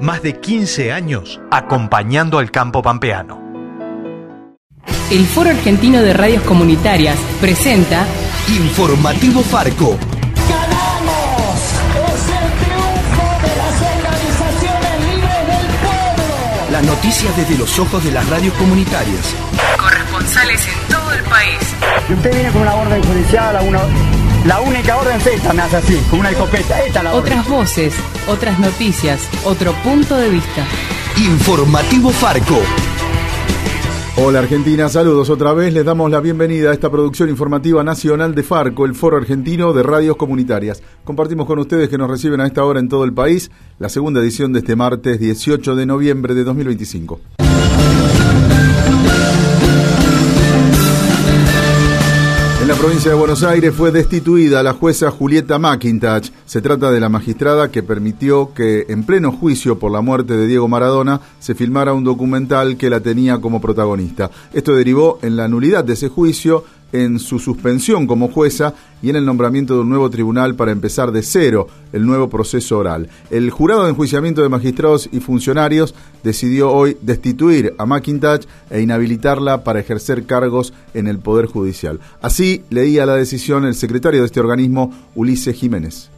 más de 15 años acompañando al campo pampeano. El Foro Argentino de Radios Comunitarias presenta Informativo Farco. ¡Ganamos! ¡Es el triunfo de las organizaciones libres del pueblo! Las noticias desde los ojos de las radios comunitarias. Corresponsales en todo el país. Y usted viene con una orden judicial, a una, la única orden es esta, me hace así, con una escopeta. Esta es la orden. Otras voces, otras noticias, otro punto de vista. Informativo Farco. Hola Argentina, saludos otra vez. Les damos la bienvenida a esta producción informativa nacional de Farco, el Foro Argentino de Radios Comunitarias. Compartimos con ustedes que nos reciben a esta hora en todo el país la segunda edición de este martes 18 de noviembre de 2025. Provincia de Buenos Aires fue destituida la jueza Julieta McIntosh. Se trata de la magistrada que permitió que en pleno juicio por la muerte de Diego Maradona se filmara un documental que la tenía como protagonista. Esto derivó en la nulidad de ese juicio en su suspensión como jueza y en el nombramiento de un nuevo tribunal para empezar de cero el nuevo proceso oral. El jurado de enjuiciamiento de magistrados y funcionarios decidió hoy destituir a McIntosh e inhabilitarla para ejercer cargos en el Poder Judicial. Así leía la decisión el secretario de este organismo, Ulises Jiménez.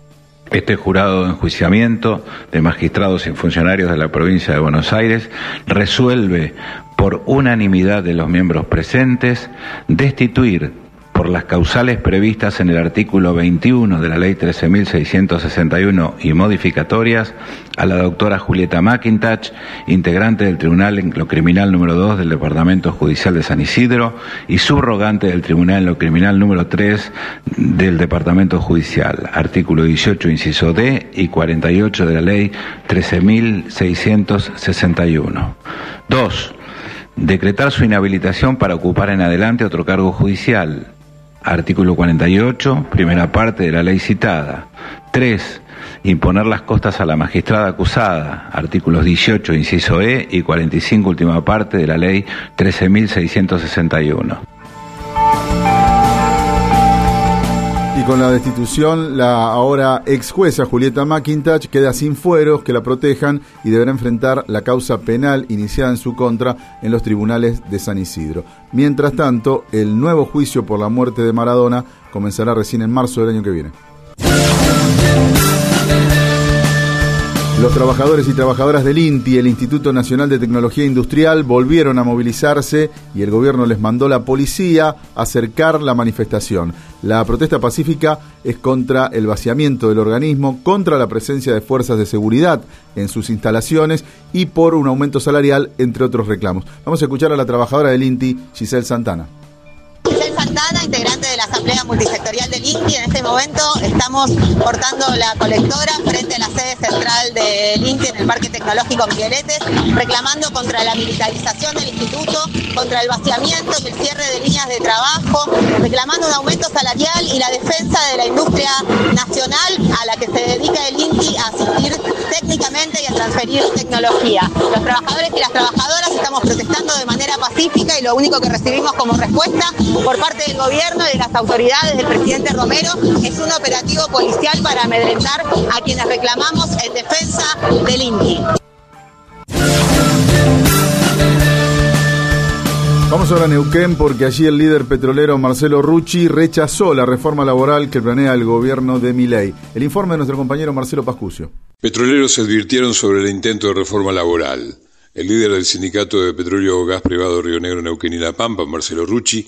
Este jurado de enjuiciamiento de magistrados y funcionarios de la provincia de Buenos Aires resuelve por unanimidad de los miembros presentes destituir por las causales previstas en el artículo 21 de la Ley 13.661 y modificatorias a la doctora Julieta McIntosh, integrante del Tribunal en lo Criminal número 2 del Departamento Judicial de San Isidro y subrogante del Tribunal en lo Criminal número 3 del Departamento Judicial, artículo 18, inciso D y 48 de la Ley 13.661. Dos, decretar su inhabilitación para ocupar en adelante otro cargo judicial. Artículo 48, primera parte de la ley citada. 3. Imponer las costas a la magistrada acusada. Artículos 18, inciso E y 45, última parte de la ley 13.661. Y con la destitución, la ahora ex jueza Julieta McIntosh queda sin fueros que la protejan y deberá enfrentar la causa penal iniciada en su contra en los tribunales de San Isidro. Mientras tanto, el nuevo juicio por la muerte de Maradona comenzará recién en marzo del año que viene. Los trabajadores y trabajadoras del INTI, el Instituto Nacional de Tecnología Industrial, volvieron a movilizarse y el gobierno les mandó la policía a acercar la manifestación. La protesta pacífica es contra el vaciamiento del organismo, contra la presencia de fuerzas de seguridad en sus instalaciones y por un aumento salarial, entre otros reclamos. Vamos a escuchar a la trabajadora del INTI, Giselle Santana. Giselle Santana, integrante Asamblea Multisectorial del INTI. En este momento estamos portando la colectora frente a la sede central del INTI en el Parque Tecnológico Migueletes, reclamando contra la militarización del instituto, contra el vaciamiento y el cierre de líneas de trabajo, reclamando un aumento salarial y la defensa de la industria nacional a la que se dedica el INTI a asistir técnicamente y a transferir tecnología. Los trabajadores y las trabajadoras estamos protestando de manera pacífica y lo único que recibimos como respuesta por parte del gobierno y de las autoridades del presidente Romero es un operativo policial para amedrentar a quienes reclamamos en defensa del INTI. Vamos ahora a Neuquén porque allí el líder petrolero Marcelo Rucci rechazó la reforma laboral que planea el gobierno de Milei. El informe de nuestro compañero Marcelo Pascucio. Petroleros advirtieron sobre el intento de reforma laboral. El líder del sindicato de petróleo gas privado Río Negro, Neuquén y La Pampa, Marcelo Rucci,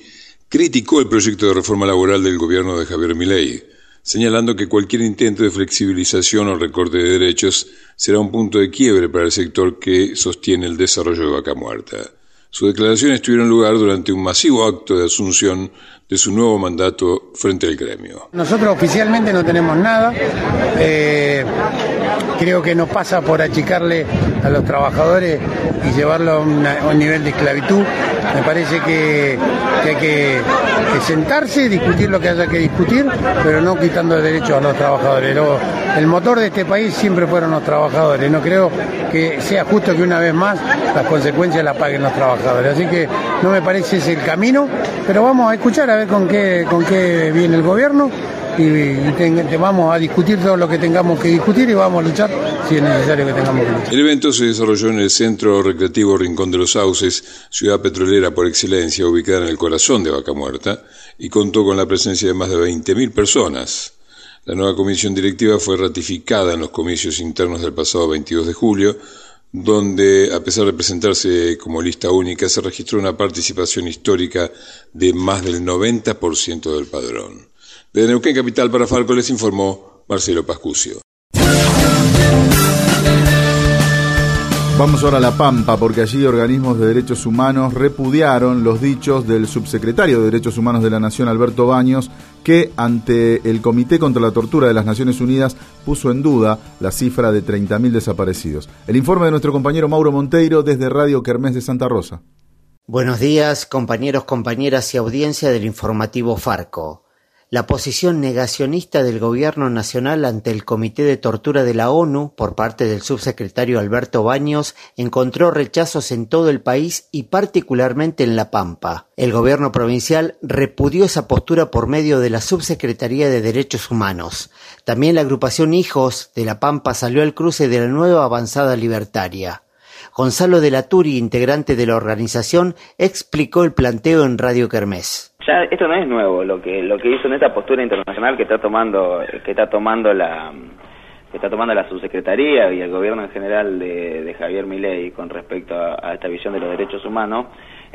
criticó el proyecto de reforma laboral del gobierno de Javier Milei, señalando que cualquier intento de flexibilización o recorte de derechos será un punto de quiebre para el sector que sostiene el desarrollo de Vaca Muerta. Sus declaraciones tuvieron lugar durante un masivo acto de asunción de su nuevo mandato frente al gremio. Nosotros oficialmente no tenemos nada. Eh, creo que no pasa por achicarle a los trabajadores y llevarlo a, un nivel de esclavitud. Me parece que, hay que, sentarse, discutir lo que haya que discutir, pero no quitando derechos a los trabajadores. el motor de este país siempre fueron los trabajadores. No creo que sea justo que una vez más las consecuencias las paguen los trabajadores. Así que no me parece ese el camino, pero vamos a escuchar a ver con qué, con qué viene el gobierno y, vamos a discutir todo lo que tengamos que discutir y vamos a luchar si es necesario que tengamos que luchar. El evento se desarrolló en el Centro Recreativo Rincón de los Sauces, ciudad petrolera por excelencia, ubicada en el corazón de Vaca Muerta, y contó con la presencia de más de 20.000 personas. La nueva comisión directiva fue ratificada en los comicios internos del pasado 22 de julio, donde, a pesar de presentarse como lista única, se registró una participación histórica de más del 90% del padrón. De Neuquén Capital para Falco les informó Marcelo Pascucio. Vamos ahora a La Pampa, porque allí organismos de derechos humanos repudiaron los dichos del subsecretario de Derechos Humanos de la Nación, Alberto Baños, que ante el Comité contra la Tortura de las Naciones Unidas puso en duda la cifra de 30.000 desaparecidos. El informe de nuestro compañero Mauro Monteiro desde Radio Kermés de Santa Rosa. Buenos días, compañeros, compañeras y audiencia del informativo Farco. La posición negacionista del Gobierno Nacional ante el Comité de Tortura de la ONU por parte del subsecretario Alberto Baños encontró rechazos en todo el país y particularmente en La Pampa. El Gobierno provincial repudió esa postura por medio de la Subsecretaría de Derechos Humanos. También la agrupación Hijos de La Pampa salió al cruce de la nueva avanzada libertaria. Gonzalo de la Turi, integrante de la organización, explicó el planteo en Radio Kermés ya esto no es nuevo lo que lo que hizo en esta postura internacional que está tomando que está tomando la que está tomando la subsecretaría y el gobierno en general de, Javier Milei con respecto a, esta visión de los derechos humanos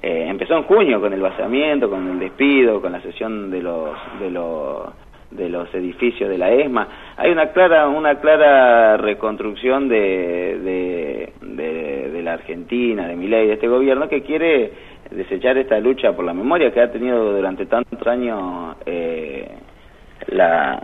eh, empezó en junio con el vaciamiento con el despido con la sesión de los de los de los edificios de la ESMA. Hay una clara una clara reconstrucción de de, de, de la Argentina de Milei de este gobierno que quiere desechar esta lucha por la memoria que ha tenido durante tantos años eh, la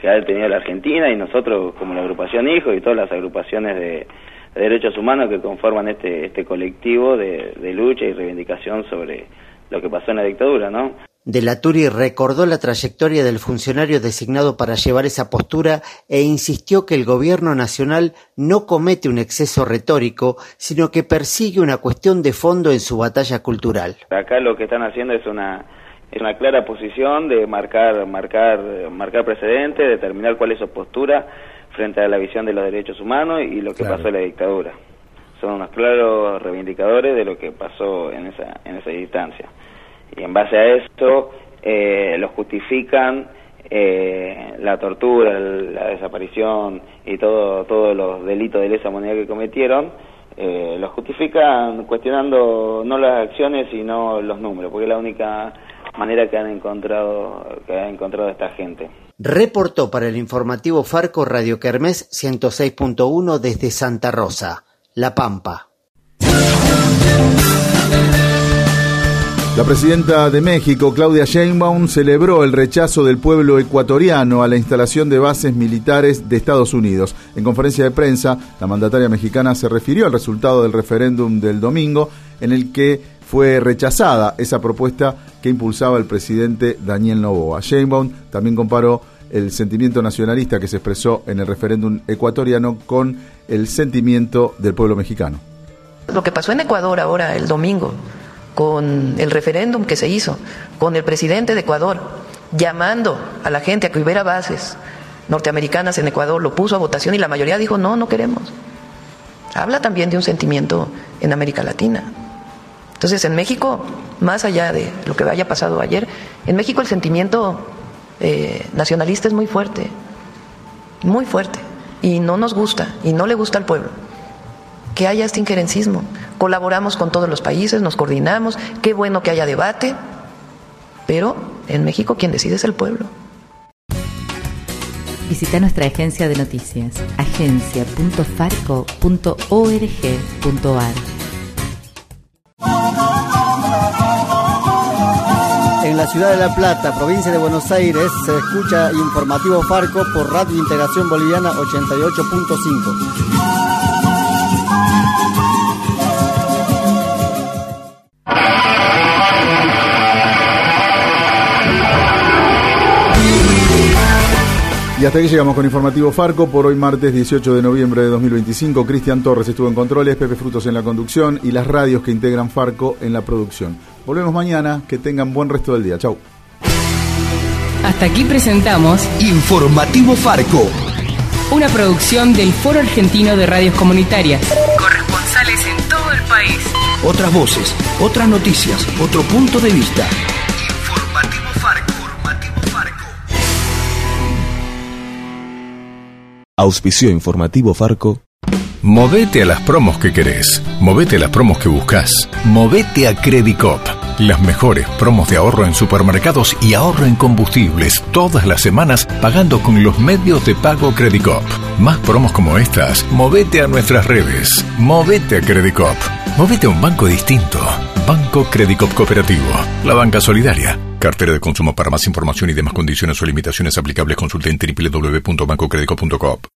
que ha tenido la Argentina y nosotros como la agrupación Hijos y todas las agrupaciones de, derechos humanos que conforman este este colectivo de, de lucha y reivindicación sobre lo que pasó en la dictadura, ¿no? De la Turi recordó la trayectoria del funcionario designado para llevar esa postura e insistió que el gobierno nacional no comete un exceso retórico, sino que persigue una cuestión de fondo en su batalla cultural. Acá lo que están haciendo es una es una clara posición de marcar marcar marcar precedente, determinar cuál es su postura frente a la visión de los derechos humanos y lo que pasó en la dictadura. Son unos claros reivindicadores de lo que pasó en esa en esa distancia y en base a esto eh, lo justifican eh, la tortura, la desaparición y todo todos los delitos de lesa humanidad que cometieron, eh, lo justifican cuestionando no las acciones sino los números, porque es la única manera que han encontrado que ha encontrado esta gente. Reportó para el informativo Farco Radio Kermés 106.1 desde Santa Rosa, La Pampa. La presidenta de México, Claudia Sheinbaum, celebró el rechazo del pueblo ecuatoriano a la instalación de bases militares de Estados Unidos. En conferencia de prensa, la mandataria mexicana se refirió al resultado del referéndum del domingo, en el que fue rechazada esa propuesta que impulsaba el presidente Daniel Novoa. Sheinbaum también comparó el sentimiento nacionalista que se expresó en el referéndum ecuatoriano con el sentimiento del pueblo mexicano. Lo que pasó en Ecuador ahora, el domingo, con el referéndum que se hizo, con el presidente de Ecuador, llamando a la gente a que hubiera bases norteamericanas en Ecuador, lo puso a votación y la mayoría dijo, no, no queremos. Habla también de un sentimiento en América Latina. Entonces, en México, más allá de lo que haya pasado ayer, en México el sentimiento eh, nacionalista es muy fuerte, muy fuerte, y no nos gusta, y no le gusta al pueblo que haya este injerencismo. Colaboramos con todos los países, nos coordinamos, qué bueno que haya debate, pero en México quien decide es el pueblo. Visita nuestra agencia de noticias, agencia.farco.org.ar. En la ciudad de La Plata, provincia de Buenos Aires, se escucha Informativo Farco por Radio Integración Boliviana 88.5. Y hasta aquí llegamos con Informativo Farco por hoy martes 18 de noviembre de 2025. Cristian Torres estuvo en controles, Pepe Frutos en la conducción y las radios que integran Farco en la producción. Volvemos mañana, que tengan buen resto del día. Chau. Hasta aquí presentamos Informativo Farco. una producción del Foro Argentino de Radios Comunitarias. Corresponsales en todo el país. Otras voces, otras noticias, otro punto de vista. Auspicio informativo Farco. Movete a las promos que querés. Movete a las promos que buscas. Movete a Credicop. Las mejores promos de ahorro en supermercados y ahorro en combustibles todas las semanas pagando con los medios de pago Credicop. Más promos como estas, movete a nuestras redes. Movete a Credicop. Movete a un banco distinto. Banco Credicop Cooperativo. La banca solidaria. Cartera de consumo para más información y demás condiciones o limitaciones aplicables consulte en www.bancocredico.com.